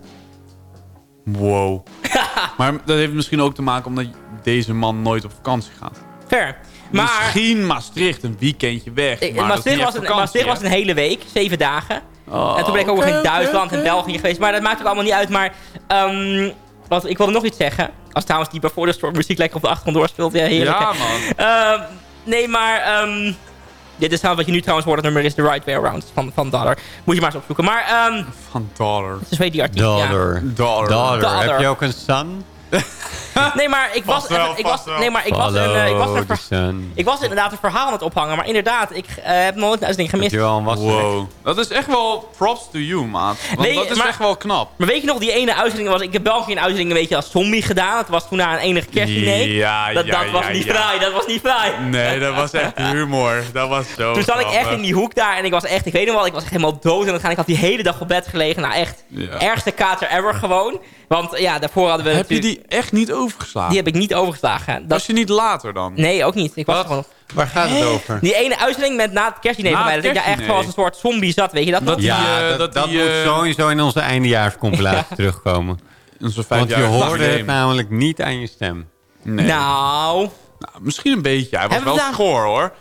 Wow. *laughs* maar dat heeft misschien ook te maken omdat deze man nooit op vakantie gaat. Ver. Maar Misschien Maastricht een weekendje weg. ik- maar is Maastricht, was een, vakantie, Maastricht was een hele week, zeven dagen. Oh, en toen ben ik ook nog in Duitsland en. België geweest. Maar dat maakt ook allemaal niet uit. Maar ehm, wat, ik wilde nog iets zeggen. Als trouwens die Before the Storm muziek lekker op de achtergrond doorspeelt. Ja, heerlijk. Ja, man. *laughs* Ehm, nee, maar... ehm, dit is trouwens wat je nu trouwens hoort. Het nummer is The Right Way Around van, van Dollar. Moet je maar eens opzoeken. Maar, ehm Van dollar. dus weet die artiest. Ja. Dollar. Dollar. Dollar. Dollar. Heb je ook een son? *laughs* Nee, maar ik was... Wel, even- ik was wel. nee, maar ik was, een, eh, ik, was een ver- ik was inderdaad een verhaal aan het ophangen. Maar inderdaad, ik eh, heb nooit een uitzending gemist. wel wasserek? Wow. Dat is echt wel props to you, maat. Want Nee, dat is maar- echt wel knap. Maar weet je nog, die ene uitzending was... Ik heb België een uitzending een beetje als zombie gedaan. Het was toen na een enige kerstdiner. Ja, dat, ja, dat was ja, niet ja. fraai, dat was niet fraai. Nee, dat was echt humor. Dat was zo Toen zat ik echt in die hoek daar en ik was echt, ik weet nog wel, ik was echt helemaal dood aan het gaan. Ik had die hele dag op bed gelegen. Nou echt, Ja. ergste kater ever gewoon. Want ja, daarvoor hadden we Heb je die echt niet overgeslagen? die heb ik niet overgeslagen. Dat, Was je niet later dan? nee, ook niet. Ik was gewoon... Waar gaat het over? Die ene uitzending met na het kerstdiner van mij, dat ik daar echt gewoon als een soort zombie zat, weet je dat? Dat die, ja, eh, dat, dat dat die, moet eh, sowieso in onze eindejaarscompilatie terugkomen. Onze Want je hoorde het namelijk niet aan je stem. Nee. Nou, Nou, misschien een beetje. Hij was Hebben wel we daar- schoor, hoor.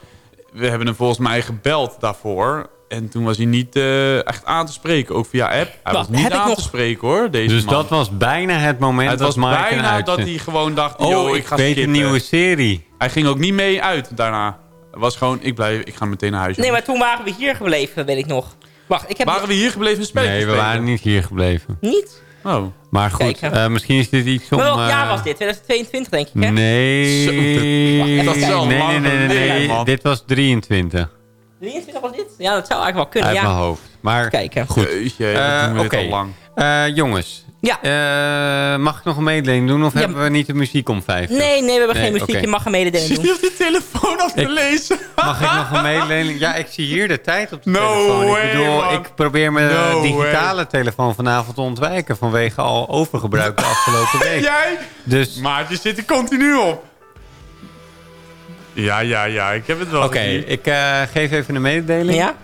We hebben hem volgens mij gebeld daarvoor. En toen was hij niet eh, echt aan te spreken, ook via app. Hij Wacht, was niet aan nog- te spreken, hoor, deze Dus man. dat was bijna het moment het dat was Mike bijna dat hij gewoon dacht, Oh, yo, ik, ik ga weet een nieuwe serie. Hij ging ook niet mee uit daarna. Het was gewoon, ik, blijf, ik ga meteen naar huis. nee, maar toen waren we hier gebleven, weet ik nog. Wacht, ik heb... Waren we hier gebleven spelen? Nee, we waren niet hier gebleven. Niet? Oh. Maar goed, Kijk, eh, misschien is dit iets om... Maar welk eh, jaar was dit? 2022, denk ik, hè? Nee. Zo, dat- dat is wel nee, nee, nee, nee, nee. man. Dit was 23 23 was dit? Ja, dat zou eigenlijk wel kunnen, uit ja. mijn hoofd. Maar Kijken. goed. Jeetje, dat Eh, doen we dit al lang. Eh, jongens. Ja. Eh, mag ik nog een mededeling doen of Ja. hebben we niet de muziek om vijf? Nee, nee, we hebben Nee, geen muziek. Je mag een mededeling doen. Zit je op de telefoon af te Ik- lezen? Mag ik nog een mededeling? Ja, ik zie hier de tijd op de No telefoon. way, ik bedoel, man. ik probeer mijn No digitale telefoon vanavond te ontwijken... vanwege al overgebruik de afgelopen week. *laughs* Jij? Dus, Maar die zit er continu op. Ja, ja, ja. Ik heb het wel oké, ik eh, geef even een mededeling. Ja?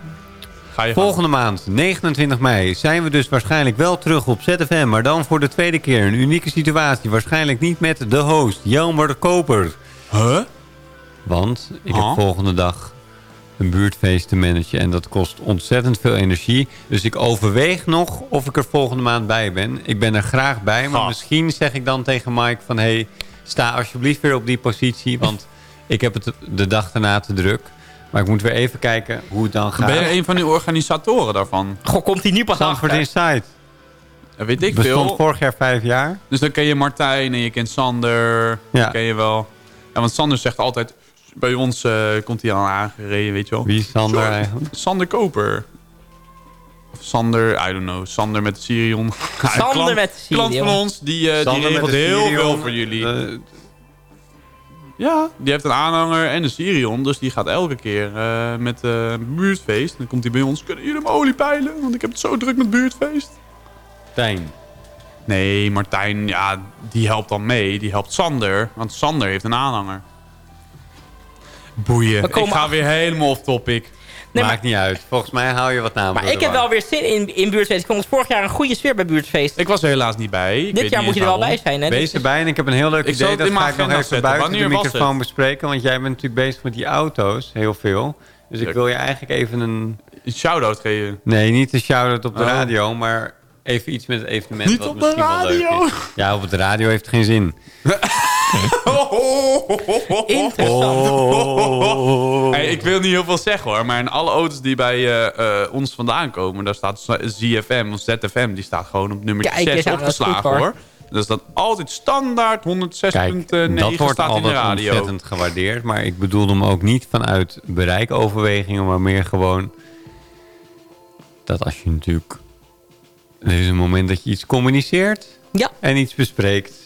Ga je gang. Volgende maand, 29 mei, zijn we dus waarschijnlijk wel terug op ZFM... maar dan voor de tweede keer. Een unieke situatie. Waarschijnlijk niet met de host, Jelmer de Koper. Huh? Want ik Huh? heb volgende dag een buurtfeest te managen... en dat kost ontzettend veel energie. Dus ik overweeg nog of ik er volgende maand bij ben. Ik ben er graag bij, maar misschien zeg ik dan tegen Mike van... hey, sta alsjeblieft weer op die positie, want ik heb het de dag daarna te druk... Maar ik moet weer even kijken hoe het dan gaat. Ben je een van die organisatoren daarvan? Goh, komt hij nu pas Stanford achter? Inside. Dat weet ik Bestond veel. vorig jaar vijf jaar. Dus dan ken je Martijn en je kent Sander. Ja. Ja. ken je wel. Ja, want Sander zegt altijd... Bij ons eh, komt hij al aangereden, weet je wel. Wie is Sander eigenlijk? Sander Koper. Of Sander, I don't know. Sander met de Sirion. Ja, Sander klant- met de Sirion. Klant van ons, die, eh, die regelt heel veel voor jullie. eh, Ja, die heeft een aanhanger en een Sirion. Dus die gaat elke keer eh, met eh buurtfeest. Dan komt hij bij ons. Kunnen jullie mijn olie peilen? Want ik heb het zo druk met buurtfeest. Tijn. Nee, Martijn, ja, die helpt dan mee. Die helpt Sander. Want Sander heeft een aanhanger. Boeien. Ik ga weer helemaal off topic. Nee, Maakt niet uit. Volgens mij haal je wat namen Maar ik heb wel weer zin in, in buurtfeest. Ik vond vorig jaar een goede sfeer bij buurtfeest. Ik was er helaas niet bij. Ik Dit jaar moet je er wel bij zijn. Hè? Wees erbij en ik heb een heel leuk Ik idee. Dat ga ik nog even zetten. buiten de Wanneer microfoon het? bespreken. Want jij bent natuurlijk bezig met die auto's. Heel veel. Dus ik wil je eigenlijk even een... Een shout-out geven. Nee, niet een shout-out op de Oh. radio. Maar even iets met het evenement. Niet wat op de misschien wel leuk radio? is. Ja, op de radio heeft geen zin. *laughs* *laughs* Interessant. Oh. Hey, ik wil niet heel veel zeggen hoor, maar in alle auto's die bij eh, eh, ons vandaan komen, daar staat ZFM of ZFM, die staat gewoon op nummer Kijk, 6 eens aan, dat is goed, opgeslagen hoor. hoor. Dus dat altijd standaard 106.9 Kijk, dat wordt staat in de altijd radio. ontzettend gewaardeerd. Maar ik bedoelde hem ook niet vanuit bereikoverwegingen, maar meer gewoon dat als je natuurlijk... Er is een moment dat je iets communiceert Ja. en iets bespreekt.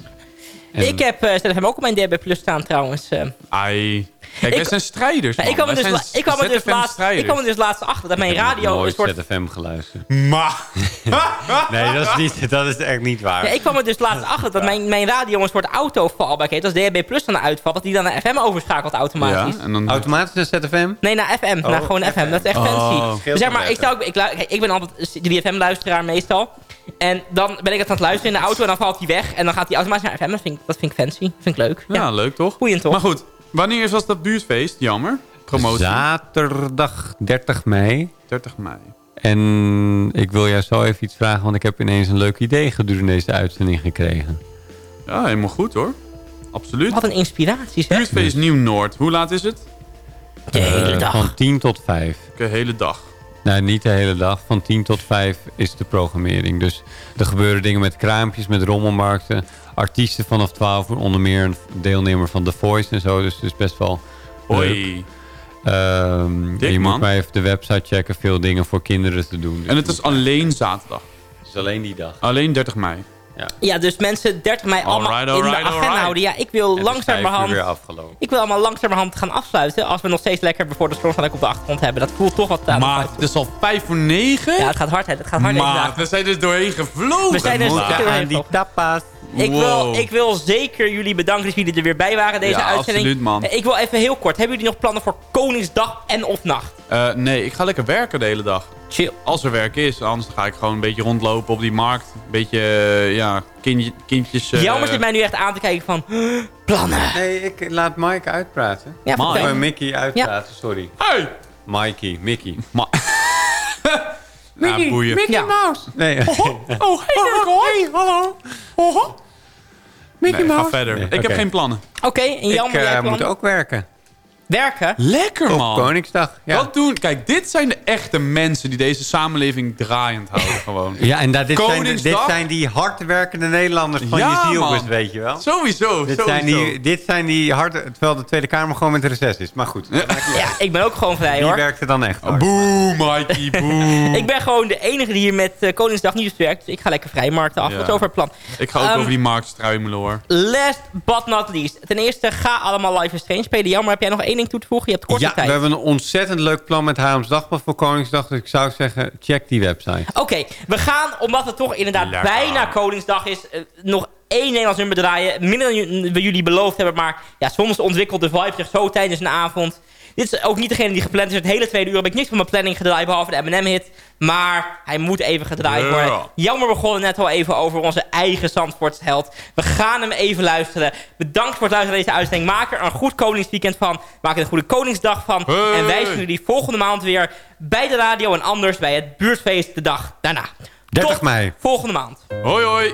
En Ik heb uh, ZFM ook op mijn DB Plus staan trouwens. eh. Ai. Kijk, wij Ik- zijn strijders Nou, ik man. kwam er dus, zijn ik kwam er dus laatst, ik kwam er dus laatst achter dat mijn ik radio een nooit soort... ZFM geluisterd. Maar. *laughs* Nee, dat is, niet, dat is echt niet waar. Ja, ik kwam er dus laatst achter dat mijn, mijn radio een soort auto-fallback heeft. Als DHB Plus dan uitvalt, dat die dan naar FM overschakelt automatisch. Ja, en dan... Automatisch naar ZFM? Nee, naar FM. naar gewoon FM. Dat is echt Oh. fancy. Dus zeg maar, ik, zou, ik, ik ben altijd 3FM-luisteraar meestal. En dan ben ik het aan het luisteren in de auto en dan valt hij weg. En dan gaat hij automatisch naar FM. Dat vind ik, dat vind ik fancy. Dat vind ik leuk. Ja, Ja, leuk toch? boeiend toch? Maar goed, wanneer is was dat buurtfeest? Jammer. Promotie. Zaterdag 30 mei. 30 mei. En ik wil jou zo even iets vragen, want ik heb ineens een leuk idee gedurende deze uitzending gekregen. Ja, helemaal goed hoor. Absoluut. Wat een inspiratie zeg. Buurtfeest Nieuw-Noord. Hoe laat is het? De hele Eh, dag. Van 10 tot 5. De hele dag. Nou, niet de hele dag. Van 10 tot 5 is de programmering. Dus er gebeuren dingen met kraampjes, met rommelmarkten. Artiesten vanaf 12 uur, onder meer een deelnemer van The Voice en zo. Dus het is best wel. Ehm, Dik, je man. moet maar even de website checken. Veel dingen voor kinderen te doen. Dus En het is alleen zaterdag. het is alleen die dag. Alleen 30 mei. Ja, dus mensen 30 mei allemaal Alright, in de agenda alright. houden. Ja, ik wil En langzamerhand... weer afgelopen. Ik wil allemaal langzamerhand gaan afsluiten. Als we nog steeds lekker voor de storm op de achtergrond hebben. Dat voelt toch wat aan. Maar het is al 5 voor 9? Ja, het gaat hard. hè. Het gaat hard maar we zijn dus doorheen gevlogen. We zijn er vandaag. zeker doorheen aan die gevlogen. tapas. Ik wil, ik wil zeker jullie bedanken dat jullie er weer bij waren deze Ja, uitzending. absoluut, man. Ik wil even heel kort. Hebben jullie nog plannen voor Koningsdag en of nacht? Eh, nee, ik ga lekker werken de hele dag. Chill. Als er werk is, anders ga ik gewoon een beetje rondlopen op die markt. Een beetje, eh, ja, kindje, kindjes... eh, Jammer zit mij nu echt aan te kijken van... Plannen. Nee, ik laat Mike uitpraten. Ja, Mike. Oh, Mickey uitpraten, sorry. Hey! Mikey, Mickey. Ma *laughs* ja, boeien. Ja. Nee, Oh, *laughs* hey, hallo. Nee, ga verder. Nee, ik heb geen plannen. Oké, en ik Jan, jij eh, moet ook werken. Werken? Lekker, Op man. Koningsdag. Ja. Wat doen? Kijk, dit zijn de echte mensen die deze samenleving draaiend houden *laughs* gewoon. Ja, en dat, dit, zijn, de- dit zijn die hardwerkende Nederlanders van Ja, je zielbus, weet je wel. Sowieso, Dit sowieso. zijn, die, dit zijn die harde... Terwijl de Tweede Kamer gewoon met reces is. Maar goed, Ja, ik ben ook gewoon vrij die hoor. werkte dan echt hard. Boe, Mikey, *laughs* boe. Ik ben gewoon de enige die hier met eh, Koningsdag niet werkt. Dus ik ga lekker vrijmarkten af. Ja. Dat is over het plan. Ik ga ook Ehm, over die markt struimelen, hoor. Last but not least. Ten eerste, ga allemaal live is strange spelen. Jammer, heb jij nog één toe te voegen? Je hebt korte Ja, tijd. we hebben een ontzettend leuk plan met Haarlems Dagblad voor Koningsdag. Dus ik zou zeggen, check die website. Oké, we gaan, omdat het toch inderdaad Lekker. bijna Koningsdag is... eh, nog één Nederlands nummer draaien. Minder dan we jullie beloofd hebben. Maar ja, soms ontwikkelt de vibe zich zo tijdens een avond. Dit is ook niet degene die gepland is. Het hele tweede uur heb ik niks van mijn planning gedraaid... behalve de M&M-hit. Maar hij moet even gedraaid worden. Jammer, we begonnen net al even over onze eigen Zandvoortsheld. We gaan hem even luisteren. Bedankt voor het luisteren naar deze uitzending. Maak er een goed Koningsweekend van. Maak er een goede Koningsdag van. Hey. En wij zien jullie volgende maand weer... bij de radio en anders bij het buurtfeest de dag daarna. 30 Tot mei. volgende maand. Hoi, hoi.